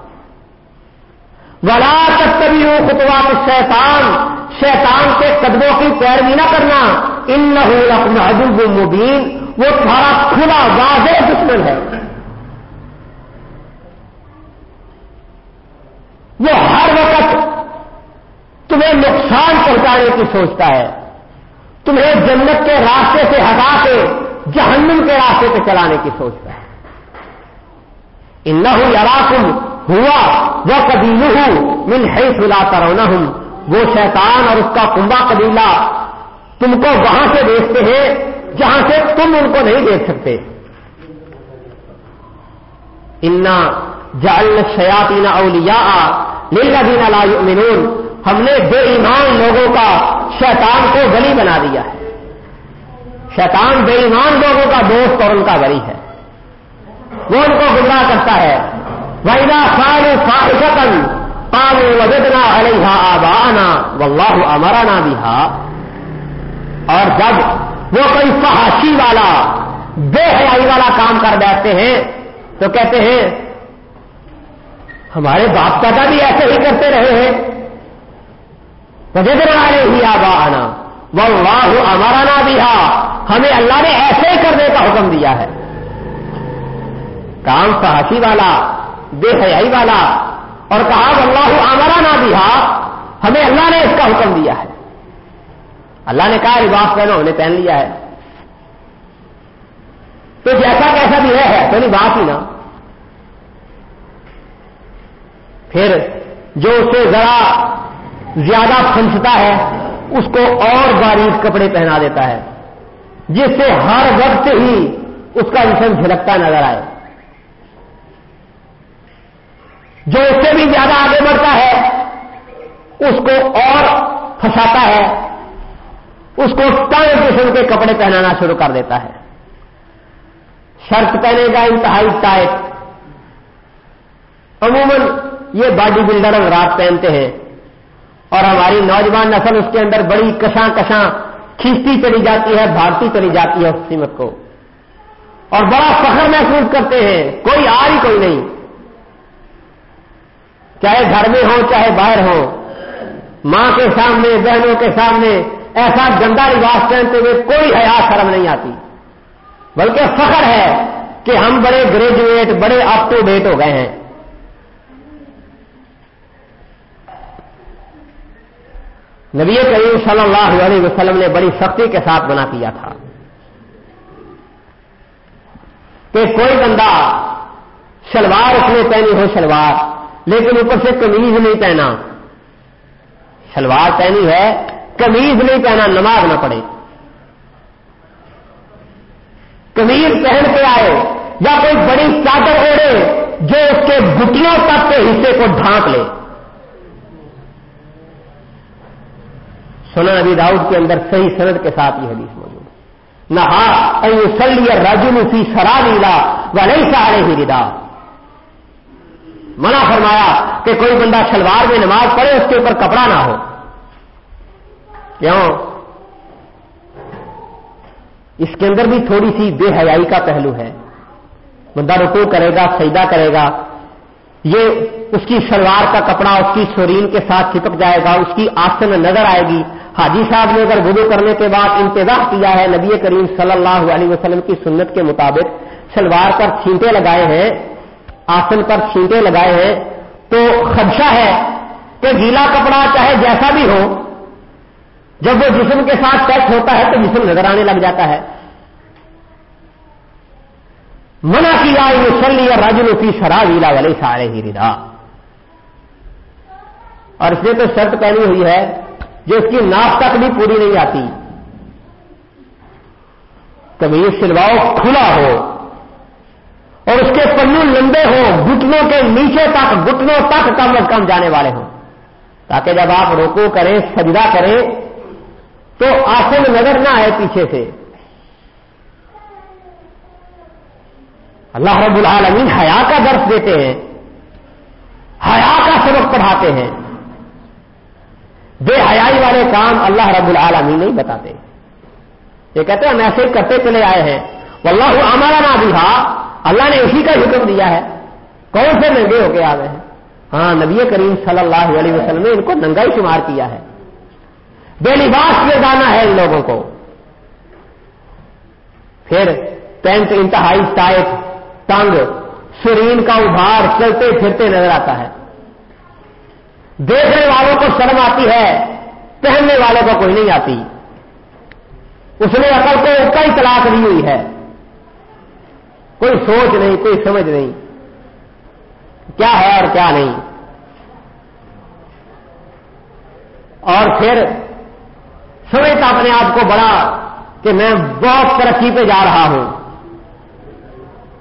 ولا تبھی خطوات شیطان شیطان کے قدموں کی پیروی نہ کرنا۔ ان نہ مبین۔ وہ تمہارا کھلا، واضح دشمن ہے۔ وہ ہر وقت تمہیں نقصان پہنچانے کی سوچتا ہے۔ تمہیں جنت کے راستے سے ہٹا کے، جہنم کے راستے پہ چلانے کی سوچتا ہے۔ ان یراکم ہوا وہ قبیل ہوں من ہے فلا ہوں وہ شیطان اور اس کا کنبا قبیلہ تم کو وہاں سے دیکھتے ہیں، جہاں سے تم ان کو نہیں دیکھ سکتے۔ انا جل شیاتی اولیا لیلا دینا لا یؤمنون ہم نے بے ایمان لوگوں کا شیطان کو گلی بنا دیا ہے۔ شیطان بے ایمان لوگوں کا دوست اور ان کا گلی ہے۔ وہ ان کو گمراہ کرتا ہے۔ ویلا سارے فاحشتن قالوا وجدنا علیہ آبانا واللہ امرنا بها۔ اور جب وہ کوئی فحاشی والا، بے حیائی والا کام کر بیٹھتے ہیں، تو کہتے ہیں، ہمارے باپ دادا بھی ایسے ہی کرتے رہے ہیں۔ وجدنا علیہ آبانا واللہ امرنا بها ہمیں اللہ نے ایسے کرنے کا حکم دیا ہے۔ کام فحاشی والا، بے حیائی والا اور کہا اللہ آمرا نہ دیا ہمیں اللہ نے اس کا حکم دیا ہے۔ اللہ نے کہا لباس پہنو انہیں پہن لیا ہے۔ تو جیسا کیسا بھی ہے تو لباس ہی نا۔ پھر جو اسے ذرا زیادہ پھنستا ہے، اس کو اور باریک کپڑے پہنا دیتا ہے۔ جس سے ہر وقت ہی اس کا جسم جھلکتا نظر آئے۔ جو اس سے بھی زیادہ آگے بڑھتا ہے، اس کو اور پھنساتا ہے۔ اس کو تنگ قسم کے کپڑے پہنانا شروع کر دیتا ہے۔ شرط پہنے گا انتہائی ٹائٹ عموماً یہ باڈی بلڈر رات پہنتے ہیں۔ اور ہماری نوجوان نسل اس کے اندر بڑی کشاں کشاں کھینچتی چلی جاتی ہے بھاگتی چلی جاتی ہے اس سیمت کو۔ اور بڑا فخر محسوس کرتے ہیں، کوئی آ ہی کوئی نہیں۔ چاہے گھر میں ہو چاہے باہر ہو ماں کے سامنے، بہنوں کے سامنے ایسا گندا لباس پہنتے ہوئے کوئی حیا، شرم نہیں آتی۔ بلکہ فخر ہے کہ ہم بڑے گریجویٹ، بڑے اپ ٹو ڈیٹ ہو گئے ہیں۔ نبی کریم صلی اللہ علیہ وسلم نے بڑی سختی کے ساتھ بنا کیا تھا کہ کوئی بندہ شلوار اس نے پہنی ہو شلوار، لیکن اوپر سے کمیز نہیں پہنا۔ شلوار پہنی ہے کمیز نہیں پہنا، نماز نہ پڑے کمیز پہن کے آئے، یا کوئی بڑی چادر اوڑے جو اس کے گٹیوں تک کے حصے کو ڈھانک لے۔ سنا نبی داؤد کے اندر صحیح سند کے ساتھ یہ حدیث موجود ہے۔ نہ ہا سرا لیلا و نہیں سہارے ہی ردا منع فرمایا کہ کوئی بندہ شلوار میں نماز پڑھے، اس کے اوپر کپڑا نہ ہو۔ کیوں؟ اس کے اندر بھی تھوڑی سی بے حیائی کا پہلو ہے۔ بندہ رکو کرے گا، سجدہ کرے گا، یہ اس کی شلوار کا کپڑا، اس کی سورین کے ساتھ چپک جائے گا، اس کی آسن نظر آئے گی۔ حاجی صاحب نے اگر وضو کرنے کے بعد انتظار کیا ہے نبی کریم صلی اللہ علیہ وسلم کی سنت کے مطابق، شلوار پر چھینٹے لگائے ہیں، آسن پر چھینٹے لگائے ہیں، تو خدشہ ہے کہ گیلا کپڑا چاہے جیسا بھی ہو، جب وہ جسم کے ساتھ ٹچ ہوتا ہے تو جسم نظر آنے لگ جاتا ہے۔ منع کیا سلی اور راجن کی شراب ویلا والے سارے ہی ردا اور اس نے تو شرط پہنی ہوئی ہے جو اس کی ناف تک بھی پوری نہیں آتی۔ کبھی سلواؤ کھلا ہو اور اس کے پلو لمبے ہوں گٹنوں کے نیچے تک گٹنوں تک کم از کم جانے والے ہوں۔ تاکہ جب آپ روکو کریں، سجدہ کریں، تو آسن نظر نہ آئے پیچھے سے۔ اللہ رب العالمین حیا کا درس دیتے ہیں۔ حیا کا سبق پڑھاتے ہیں۔ بے حیائی والے کام اللہ رب العالمین نہیں بتاتے۔ یہ کہتے ہیں، ہم ایسے کرتے چلے آئے ہیں۔ واللہ ہمارا نہ بھی اللہ نے اسی کا حکم دیا ہے۔ کون سے ننگے ہو کے آ گئے ہیں؟ ہاں نبی کریم صلی اللہ علیہ وسلم نے ان کو ننگا ہی شمار کیا ہے۔ بے لباس میں جانا ہے ان لوگوں کو۔ پھر پینٹ انتہائی ٹائٹ، تنگ، سرین کا ابھار چلتے پھرتے نظر آتا ہے۔ دیکھنے والوں کو شرم آتی ہے، پہننے والوں کو کوئی نہیں آتی۔ اس نے عقل کو اس کا ہی طلاق دی ہوئی ہے۔ کوئی سوچ نہیں، کوئی سمجھ نہیں۔ کیا ہے اور کیا نہیں۔ اور پھر سمجھتا اپنے آپ کو بڑا کہ میں بہت ترقی پہ جا رہا ہوں۔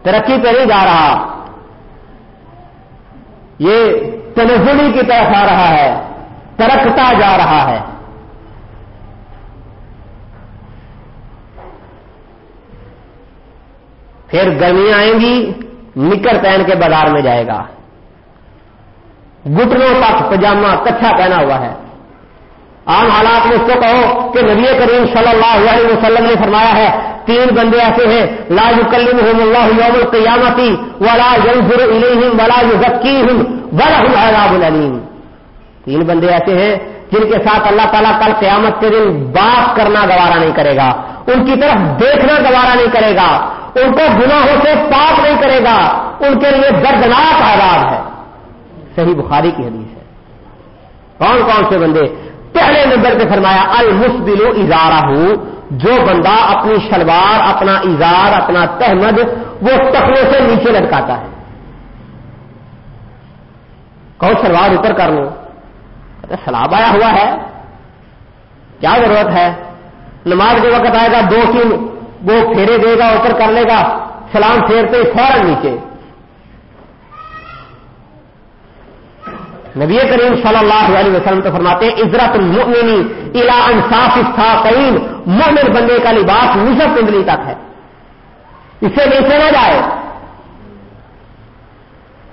ترقی پہ نہیں جا رہا۔ یہ تنزلی کی طرف آ رہا ہے، ترکتا جا رہا ہے۔ پھر گرمیاں آئیں گی، نکر پہن کے بازار میں جائے گا۔ گٹنوں تک پجامہ کچھا پہنا ہوا ہے۔ عام حالات میں اس کو کہو کہ نبی کریم صلی اللہ علیہ وسلم نے فرمایا ہے، تین بندے ایسے ہیں، لا یکلم اللہ یوم القیامتی ولا ينظر الیہم ولا یزکیہم۔ ولہم عذاب العلیم تین بندے ایسے ہیں جن کے ساتھ اللہ تعالیٰ کل قیامت کے دن بات کرنا گوارا نہیں کرے گا، ان کی طرف دیکھنا گوارا نہیں کرے گا، ان کو گناہوں سے پاک نہیں کرے گا، ان کے لیے دردناک آزاد ہے۔ صحیح بخاری کی حدیث ہے۔ کون کون سے بندے؟ پہلے نمبر پہ فرمایا، المسبل ازارہ ہوں جو بندہ اپنی شلوار، اپنا اظہار، اپنا تحمد وہ تخلوں سے نیچے لٹکاتا ہے۔ کون شلوار اوپر کر لو سلاب آیا ہوا ہے۔ کیا ضرورت ہے؟ نماز کے وقت آئے گا، دو تین وہ پھیرے دے گا، اوپر کر لے گا۔ سلام پھیرتے فوراً نیچے۔ نبی کریم صلی اللہ علیہ وسلم تو فرماتے ہیں، عزرت المؤمنی الا انصاف استاقین مومن بندے کا لباس نصف کنڈلی تک ہے۔ اس سے نیچے نہ جائے۔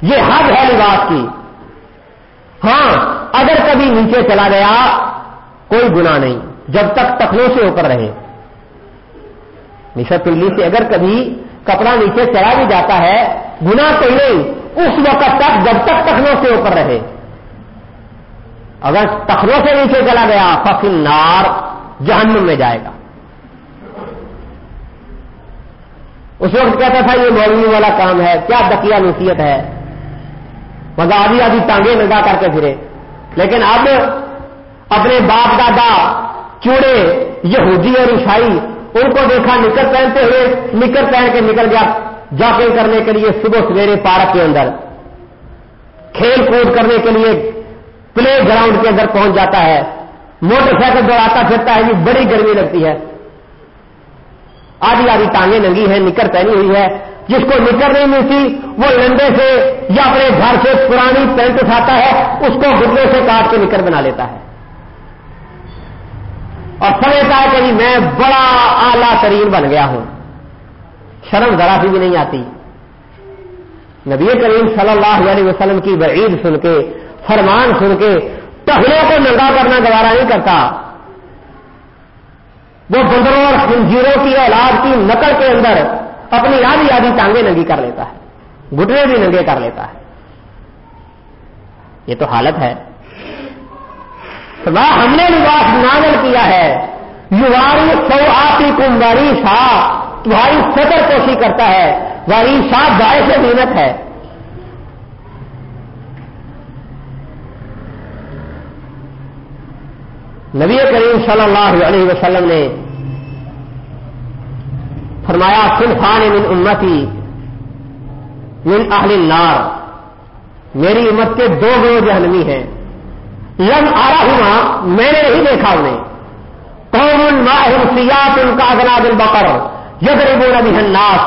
یہ حد ہے لباس کی۔ ہاں اگر کبھی نیچے چلا گیا، کوئی گنا نہیں، جب تک تخلوں سے اوپر رہے۔ نصف کنڈلی سے اگر کبھی کپڑا نیچے چلا بھی جاتا ہے گنا تو نہیں، اس وقت تک جب تک تخلوں سے اوپر رہے۔ اگر تخروں سے نیچے چلا گیا فصل نار جہنم میں جائے گا۔ اس وقت کہتا تھا، یہ مولوی والا کام ہے، کیا دکیا نصیحت ہے؟ مگر آدھی آدھی ٹانگیں نگا کر کے پھرے۔ لیکن اب اپنے باپ دادا، چوڑے، یہودی اور عیسائی، ان کو دیکھا نکل پہنتے ہوئے نکل پہن کے نکل گیا جاپنگ کرنے کے لیے صبح سویرے پارک کے اندر۔ کھیل کود کرنے کے لیے پلے گراؤنڈ کے اندر پہنچ جاتا ہے۔ موٹر سائیکل دوڑاتا پھرتا ہے، یہ بڑی گرمی لگتی ہے۔ آدھی آدھی ٹانگیں ننگی ہیں، نکر پہنی ہوئی ہے۔ جس کو نکر نہیں ملتی، وہ لنڈے سے یا اپنے گھر سے پرانی پینٹ اٹھاتا ہے، اس کو گدے سے کاٹ کے نکر بنا لیتا ہے۔ اور سمجھتا ہے کہ جی میں بڑا اعلی ترین بن گیا ہوں۔ شرم ذرا سی بھی نہیں آتی۔ نبی کریم صلی اللہ علیہ وسلم کی وعید سن کے، فرمان سن کے ٹہلوں کو ننگا کرنا گوارا نہیں کرتا۔ وہ بندروں اور خنجیروں کی اولاد کی نقل کے اندر اپنی آدھی آدھی ٹانگیں ننگی کر لیتا ہے گٹنے بھی ننگے کر لیتا ہے۔ یہ تو حالت ہے۔ ہم نے لباس نازل کیا ہے۔ یواری سو آتی کم، واری شاہ۔ تمہاری سطر کوشی کرتا ہے۔ واری شاہ باعث محنت ہے۔ نبی کریم صلی اللہ علیہ وسلم نے فرمایا صنفان من امتی من اہل النار. میری امت کے دو گرو جہنمی ہیں۔ لم آ رہا ہوں میں نے نہیں دیکھا انہیں۔ قوم ماہر سیات ان کا اگنا دل بکر یدربون بو الناس۔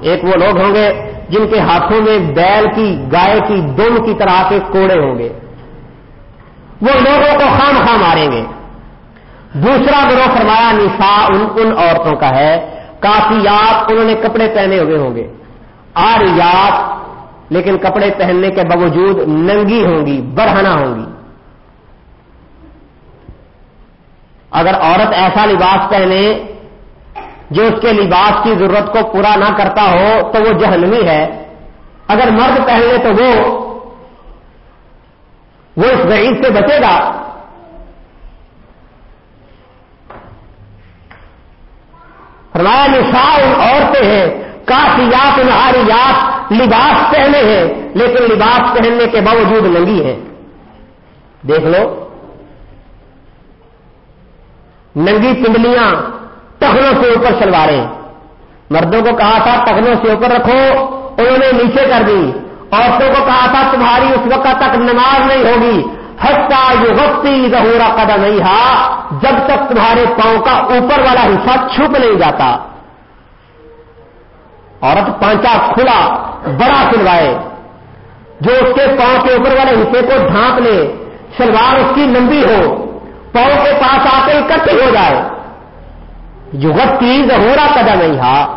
ایک وہ لوگ ہوں گے جن کے ہاتھوں میں بیل کی، گائے کی، دم کی طرح کے کوڑے ہوں گے۔ وہ لوگوں کو خام خام ماریں گے۔ دوسرا گروہ فرمایا نسا ان ان عورتوں کا ہے۔ کافیات انہوں نے کپڑے پہنے ہوئے ہوں گے۔ آریات، لیکن کپڑے پہننے کے باوجود ننگی ہوں گی برہنا ہوں گی۔ اگر عورت ایسا لباس پہنے جو اس کے لباس کی ضرورت کو پورا نہ کرتا ہو، تو وہ جہنمی ہے۔ اگر مرد پہنے تو وہ وہ اس غریب سے بچے گا۔ فرمایا نساء عورتیں ہیں کافیات نہاریات لباس پہنے ہیں، لیکن لباس پہننے کے باوجود ننگی ہیں۔ دیکھ لو۔ ننگی پنڈلیاں ٹخنوں سے اوپر سلواریں مردوں کو کہا تھا، ٹخنوں سے اوپر رکھو۔ انہوں نے نیچے کر دی۔ عورتوں کو کہا تھا، تمہاری اس وقت تک نماز نہیں ہوگی۔ ہستا جو وقتی ظہورا قدم نہیں ہا جب تک تمہارے پاؤں کا اوپر والا حصہ چھپ نہیں جاتا۔ عورت پانچا کھلا، بڑا سلوائے، جو اس کے پاؤں کے اوپر والے حصے کو ڈھانپ لے سلوار اس کی لمبی ہو، پاؤں کے پاس آ کے اکٹھی ہو جائے۔ جو وقتی ظہورا قدم نہیں ہا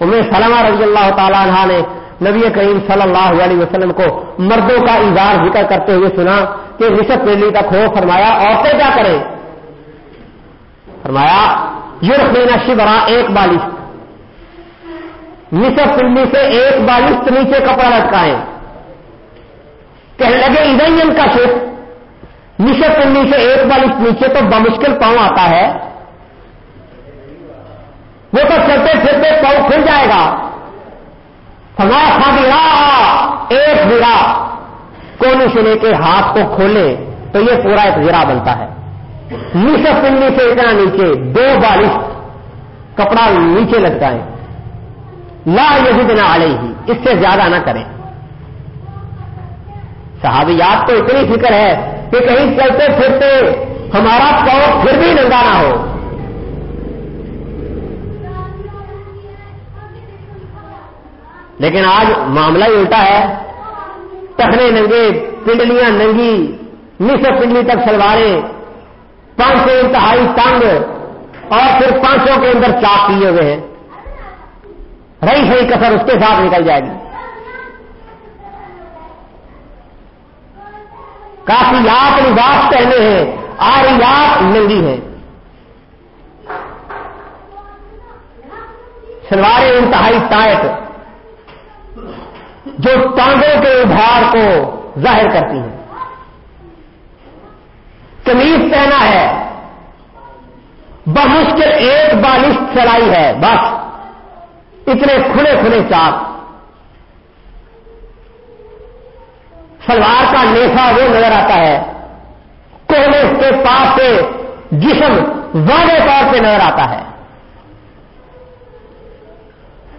انہیں سلامہ رضی اللہ تعالیٰ عنہ نے نبی کریم صلی اللہ علیہ وسلم کو مردوں کا اظہار ذکر کرتے ہوئے سنا کہ رشت پیلی تک ہو فرمایا، عورتیں کیا کریں؟ فرمایا یورپ لینا شبرا ایک بالش نصف پنڈی سے ایک بالش نیچے کپڑا لٹکائیں۔ کہنے لگے، ادھر کا شف نصف پنڈی سے ایک بالش نیچے تو بمشکل پاؤں آتا ہے۔ وہ تو چلتے پھرتے پاؤں کھل جائے گا۔ سما گرا ایک گرا کونی سے لے کے ہاتھ کو کھولے تو یہ پورا ایک گرا بنتا ہے۔ نیچے پنڈی سے اتنا نیچے دو بالش کپڑا نیچے لگتا ہے لا یہ بنا آڑے ہی اس سے زیادہ نہ کریں۔ صحابیات تو اتنی فکر ہے کہ کہیں چلتے پھرتے ہمارا پاؤ پھر بھی ننگا نہ ہو۔ لیکن آج معاملہ ہی الٹا ہے۔ ٹکنے ننگے، پنڈلیاں ننگی نیچے پنڈلی تک سلواریں پانچ سو انتہائی تنگ اور پھر پانچوں کے اندر چاک کیے ہوئے ہیں۔ رہی صحیح کسر اس کے ساتھ نکل جائے گی۔ کافی یات لباس پہنے ہیں، آریات ننگی ہیں۔ سلواریں انتہائی ٹائٹ جو ٹانگوں کے ابھار کو ظاہر کرتی ہیں کمیز پہنا ہے۔ بمشکل ایک بالش چلائی ہے۔ بس۔ اتنے کھلے کھلے چاک۔ سلوار کا نیفا وہ نظر آتا ہے۔ کونے کے پاس سے جسم واضح طور پہ نظر آتا ہے۔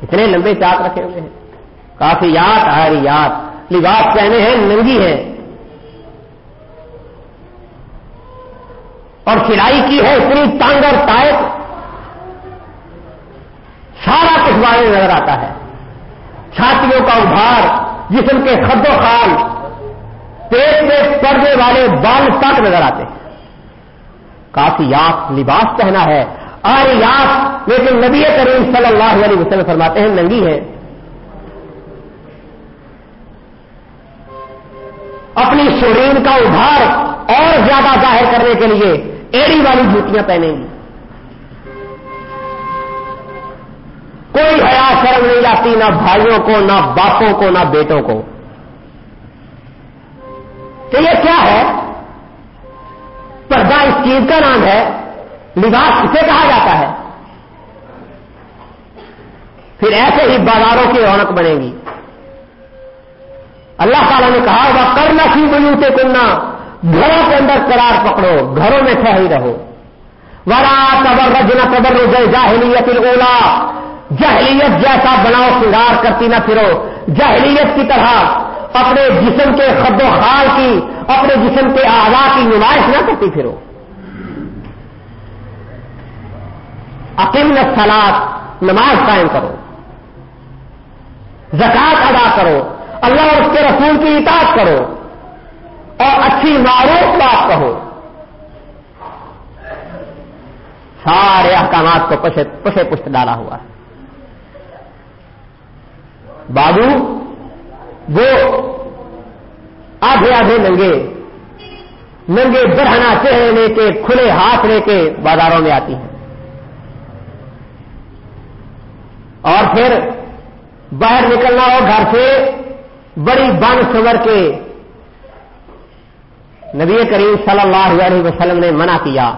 اتنے لمبے چاک رکھے ہوئے ہیں۔ کافی یاد، آری لباس کہنے ہیں، ننگی ہے اور سلائی کی ہے اتنی تانگ اور ٹائٹ سارا کچھ بارے نظر آتا ہے۔ چھاتیوں کا ابھار جسم کے خد و خال، پیٹ میں پردے والے بال تک نظر آتے ہیں۔ کافی یاف لباس پہنا ہے۔ آریات لیکن نبی کریم صلی اللہ علیہ وسلم فرماتے ہیں، ننگی ہے اپنی شرین کا ابھار اور زیادہ ظاہر کرنے کے لیے ایڑی والی جوتیاں پہنیں گی۔ کوئی حیا شرم نہیں آتی نہ بھائیوں کو، نہ باپوں کو، نہ بیٹوں کو۔ تو یہ کیا ہے؟ پردہ اس چیز کا نام ہے، لباس کسے کہا جاتا ہے۔ پھر ایسے ہی بازاروں کی رونق بنے گی۔ اللہ تعالیٰ نے کہا وہ کرنا سی بلو سے کننا گھروں کے اندر قرار پکڑو، گھروں میں ٹھہری رہو۔ ورا قبر رجنا قبر رجے جاہلیت اولا جہلیت جیسا بناؤ، سنگار کرتی نہ پھرو۔ جہلیت کی طرح اپنے جسم کے خد و خال کی، اپنے جسم کے آزاد کی نمائش نہ کرتی پھرو۔ اکیم سلاد نماز قائم کرو۔ زکات ادا کرو۔ اللہ اور اس کے رسول کی اطاعت کرو اور اچھی معروف بات کہو۔ سارے احکامات کو پسے پشت ڈالا ہوا ہے۔ بابو، وہ آدھے آدھے ننگے ننگے برہنا چہرے لے کے کھلے ہاتھ لے کے بازاروں میں آتی ہیں۔ اور پھر باہر نکلنا ہو گھر سے بڑی بن سور کے نبی کریم صلی اللہ علیہ وسلم نے منع کیا۔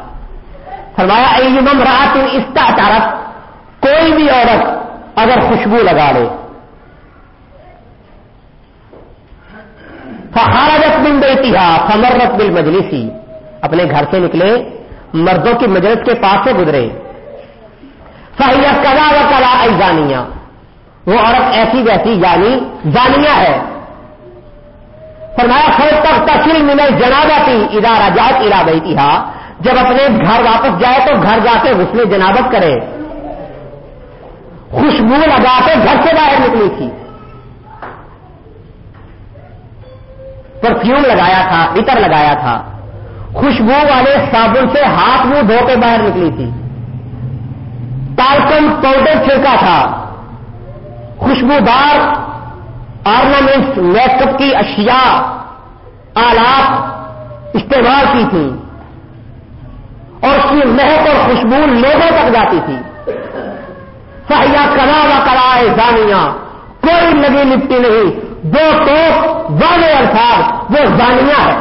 فرمایا ایمم رات اس کوئی بھی عورت اگر خوشبو لگا لے۔ فخارجت بن بیٹی فمرت بل مجلسی اپنے گھر سے نکلے، مردوں کی مجلس کے پاس سے گزرے۔ فہیا کلا و کلا ایزانیاں وہ عورت ایسی ویسی یعنی جانیا ہے فرمایا، خیر تک تفصیل ملے جنابا تھی ادارہ جات ارا بیٹی جب اپنے گھر واپس جائے تو گھر جا کے غسل جنابت کرے۔ خوشبو لگا کے گھر سے باہر نکلی تھی۔ پرفیوم لگایا تھا، عطر لگایا تھا۔ خوشبو والے صابن سے ہاتھ منہ دھو کے باہر نکلی تھی۔ ٹالکم پاؤڈر چھڑکا تھا۔ خوشبودار آرنامنٹس میک اپ کی اشیاء، آلات استعمال کی تھی اور اس کی مہک اور خوشبو لوگوں تک جاتی تھی۔ سہیا کرا و کرائے جانیاں کوئی لگی لپٹی نہیں، دو ٹوک واضح الفاظ، وہ زانیہ ہے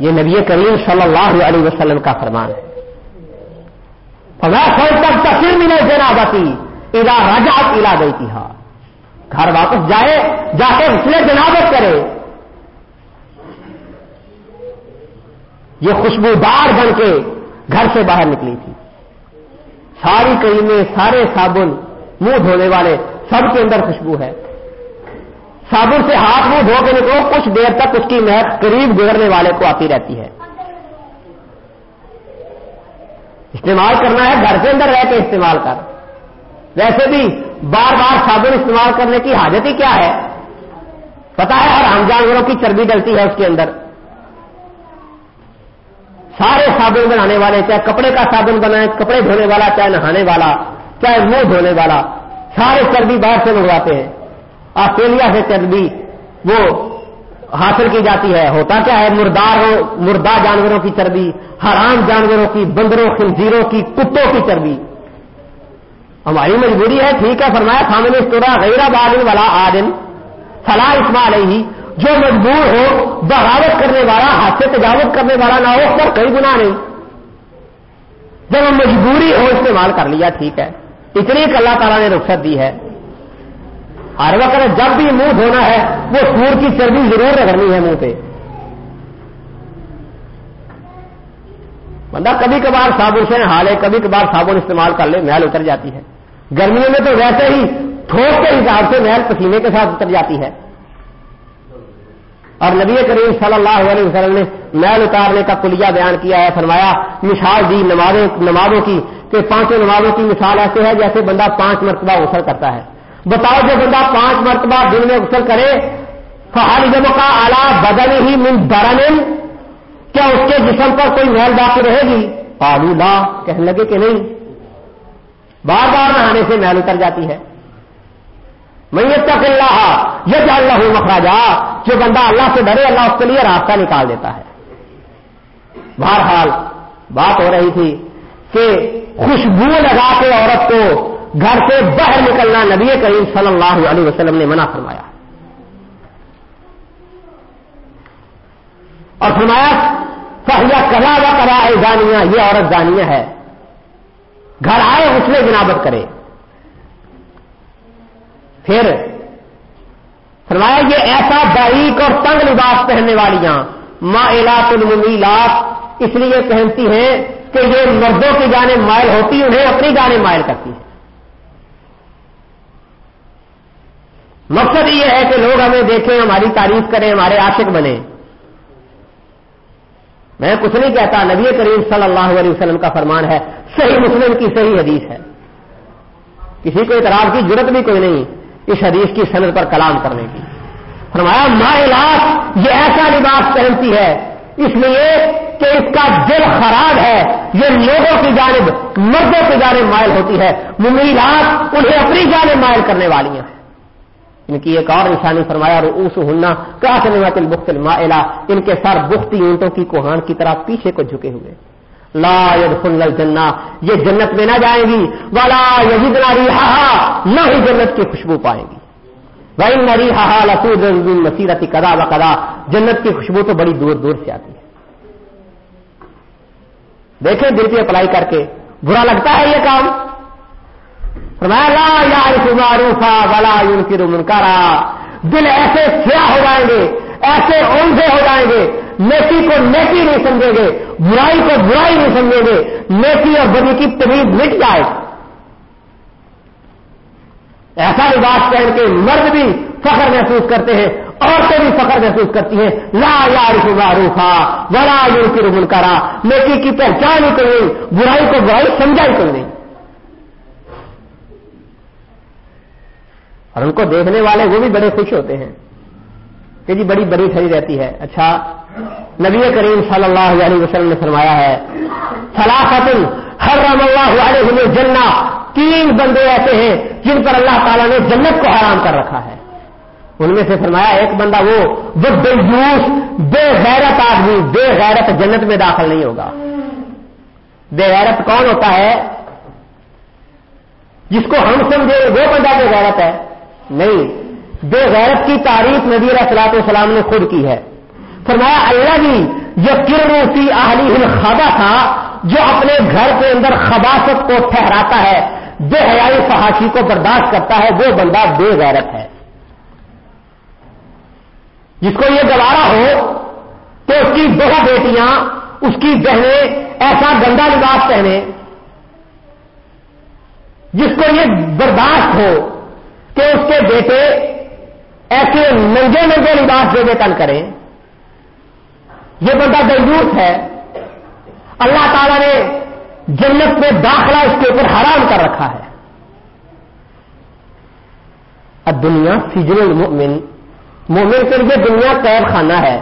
یہ نبی کریم صلی اللہ علیہ وسلم کا فرمان ہے۔ فلا سو تک تفصیل ملے جنابتی ادا راجا الا گئی تھی ہاں گھر واپس جائے، جا کے اس نے جنابت کرے۔ یہ خوشبودار بن کے گھر سے باہر نکلی تھی۔ ساری کریمیں، سارے صابن، منہ دھونے والے، سب کے اندر خوشبو ہے۔ صابن سے ہاتھ منہ دھو کے نکلو، کچھ دیر تک اس کی مہک قریب گزرنے والے کو آتی رہتی ہے۔ استعمال کرنا ہے، گھر کے اندر رہ کے استعمال کر۔ ویسے بھی بار بار صابن استعمال کرنے کی حاجت ہی کیا ہے؟ پتا ہے، ہر ہم جانوروں کی چربی ڈلتی ہے اس کے اندر۔ سارے صابن بنانے والے، چاہے کپڑے کا صابن بنائے کپڑے دھونے والا، چاہے نہانے والا، چاہے منہ دھونے والا، سارے چربی باہر سے منگواتے ہیں۔ آسٹریلیا سے چربی، وہ حاصل کی جاتی ہے۔ ہوتا کیا ہے؟ مردار ہو، مردہ جانوروں کی چربی، حرام جانوروں کی بندروں، خنزیروں کی، کتوں کی چربی۔ ہماری مجبوری ہے، ٹھیک ہے، فرمایا، سامنے استورا غیر بادل والا آدم فلاح اسمال ہی جو مجبور ہو، بغاوت کرنے والا، ہاتھ سے تجاوت کرنے والا نہ ہو، اس پر کئی گنا نہیں۔ جب ہم مجبوری ہو، استعمال کر لیا، ٹھیک ہے۔ اتنی اللہ تعالیٰ نے رخصت دی ہے۔ ہر وقت جب بھی منہ دھونا ہے، وہ سور کی چربی ضرور رگڑنی ہے منہ پہ۔ بندہ کبھی کبھار صابن سے نہا لے کبھی کبھار صابن استعمال کر لے محل اتر جاتی ہے۔ گرمیوں میں تو ویسے ہی تھوک کے حساب سے محل پسینے کے ساتھ اتر جاتی ہے۔ اور نبی کریم صلی اللہ علیہ وسلم نے محل اتارنے کا کلیہ بیان کیا ہے، فرمایا، مثال دی نمازوں کی، کہ پانچوں نمازوں کی مثال ایسے ہے جیسے بندہ پانچ مرتبہ غسل کرتا ہے۔ بتاؤ جو بندہ پانچ مرتبہ دن میں غسل کرے فہال جب کا آلہ بدن ہی من درن کیا اس کے جسم پر کوئی محل باقی رہے گی؟ پالو لا، کہنے لگے کہ نہیں۔ بار بار نہانے سے محل اتر جاتی ہے۔ میں تک اللہ یہ جان اللہ مخراجا جو بندہ اللہ سے ڈرے، اللہ اس کے لیے راستہ نکال دیتا ہے۔ بہرحال بات ہو رہی تھی کہ خوشبو لگا کے عورت کو گھر سے باہر نکلنا نبی کریم صلی اللہ علیہ وسلم نے منع فرمایا۔ اور فرمایا، فہیا کلا و کرا ہے جانیا یہ عورت جانیا ہے۔ گھر آئے، اس میں جنابت کرے۔ پھر فرمایا، یہ ایسا باریک اور تنگ لباس پہننے والیاں ماں علاق الممیلات اس لیے پہنتی ہیں کہ یہ مردوں کی جانے مائل ہوتی، انہیں اپنی جانے مائل کرتی ہیں۔ مقصد یہ ہے کہ لوگ ہمیں دیکھیں، ہماری تعریف کریں، ہمارے عاشق بنے میں کچھ نہیں کہتا، نبی کریم صلی اللہ علیہ وسلم کا فرمان ہے، صحیح مسلم کی صحیح حدیث ہے۔ کسی کو اعتراض کی ضرورت بھی کوئی نہیں اس حدیث کی صنعت پر کلام کرنے کی۔ فرمایا مائلات یہ ایسا لباس پہنتی ہے، اس لیے کہ اس کا دل خراب ہے۔ یہ لوگوں کی جانب، مردوں کی جانب مائل ہوتی ہے۔ ممیلات انہیں اپنی جانب مائل کرنے والی ہیں۔ ان کی ایک اور نشانی فرمایا اور اس ہننا کیا بخت المائلہ ان کے سر بختی اونٹوں کی کوہان کی طرح پیچھے کو جھکے ہوئے۔ لا يدخل الجنہ، یہ جنت میں نہ جائیں گی، ولا یجدنا ریحا نہ ہی جنت کی خوشبو پائیں گی۔ وَإِنَّ رِيحَهَا لَتُوجَدُ مَسِيرَةِ كَذَا وَكَذَا، جنت کی خوشبو تو بڑی دور دور سے آتی ہے۔ دیکھیں دل پہ اپلائی کر کے، برا لگتا ہے یہ کام؟ معروفا ولا یونکر منکارا دل ایسے سیاہ ہو جائیں گے، ایسے اونسے ہو جائیں گے، نیکی کو نیکی نہیں سمجھیں گے، برائی کو برائی نہیں سمجھیں گے، نیکی اور بدی کی تمیز مٹ جائے۔ ایسا لباس پہن کے مرد بھی فخر محسوس کرتے ہیں، عورتیں بھی فخر محسوس کرتی ہیں۔ لا یار معروفا ولا یونکر منکارا نیکی کی پہچان ہی کوئی برائی کو برائی سمجھا ہی کوئی نہیں۔ اور ان کو دیکھنے والے وہ بھی بڑے خوش ہوتے ہیں کہ جی بڑی بڑی کھڑی رہتی ہے۔ اچھا نبی کریم صلی اللہ علیہ وسلم نے فرمایا ہے فلافتن ہر رام اللہ علیہ جنہ تین بندے ایسے ہیں جن پر اللہ تعالیٰ نے جنت کو حرام کر رکھا ہے۔ ان میں سے فرمایا ایک بندہ وہ بے جوش بے غیرت آدمی، بے غیرت جنت میں داخل نہیں ہوگا۔ بے غیرت کون ہوتا ہے؟ جس کو ہم سمجھے وہ بندہ بے غیرت ہے۔ نہیں، بے غیرت کی تعریف نبی علیہ السلاط والسلام نے خود کی ہے۔ فرمایا، اللہ بھی جو کرن سی آہلی خبا تھا، جو اپنے گھر کے اندر خباست کو ٹھہراتا ہے، بے حیائی فحاشی کو برداشت کرتا ہے، وہ بندہ بے غیرت ہے۔ جس کو یہ گوارا ہو کہ اس کی دو بیٹیاں، اس کی بہنیں، ایسا گندا لباس پہنے۔ جس کو یہ برداشت ہو کہ اس کے بیٹے ایسے ننگے ننگے لباس دے تن کریں۔ یہ بندہ دنجوس ہے۔ اللہ تعالیٰ نے جنت میں داخلہ اس کے اوپر حرام کر رکھا ہے۔ اب دنیا سجن المؤمن مومن کے لیے دنیا قید خانہ ہے۔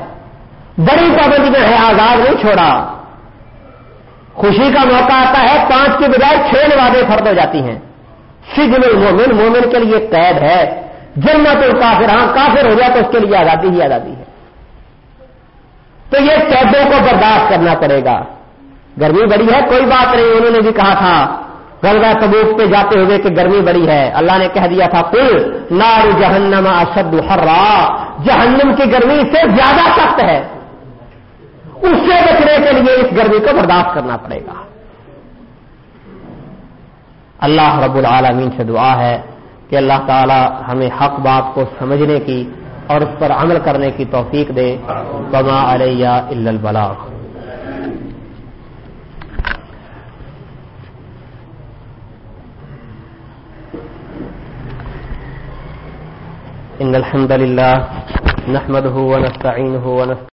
بڑی پابندیاں ہیں آزاد نہیں چھوڑا۔ خوشی کا موقع آتا ہے، پانچ کے بجائے چھ نوازیں فرد ہو جاتی ہیں۔ سجن المومن مومن کے لیے قید ہے۔ جنت الکافر ہاں کافر ہو جائے تو اس کے لیے آزادی ہی آزادی ہے۔ تو یہ قیدوں کو برداشت کرنا پڑے گا۔ گرمی بڑی ہے، کوئی بات نہیں، انہوں نے بھی کہا تھا گنگا تبوک پہ جاتے ہوئے کہ گرمی بڑی ہے۔ اللہ نے کہہ دیا تھا کل نار جہنم اشد ہر جہنم کی گرمی سے زیادہ سخت ہے۔ اس سے بچنے کے لیے اس گرمی کو برداشت کرنا پڑے گا۔ اللہ رب العالمین سے دعا ہے کہ اللہ تعالی ہمیں حق بات کو سمجھنے کی اور اس پر عمل کرنے کی توفیق دے۔ بما علیہ البلاغ۔ إن الحمد لله نحمده ونستعينه ونستعينه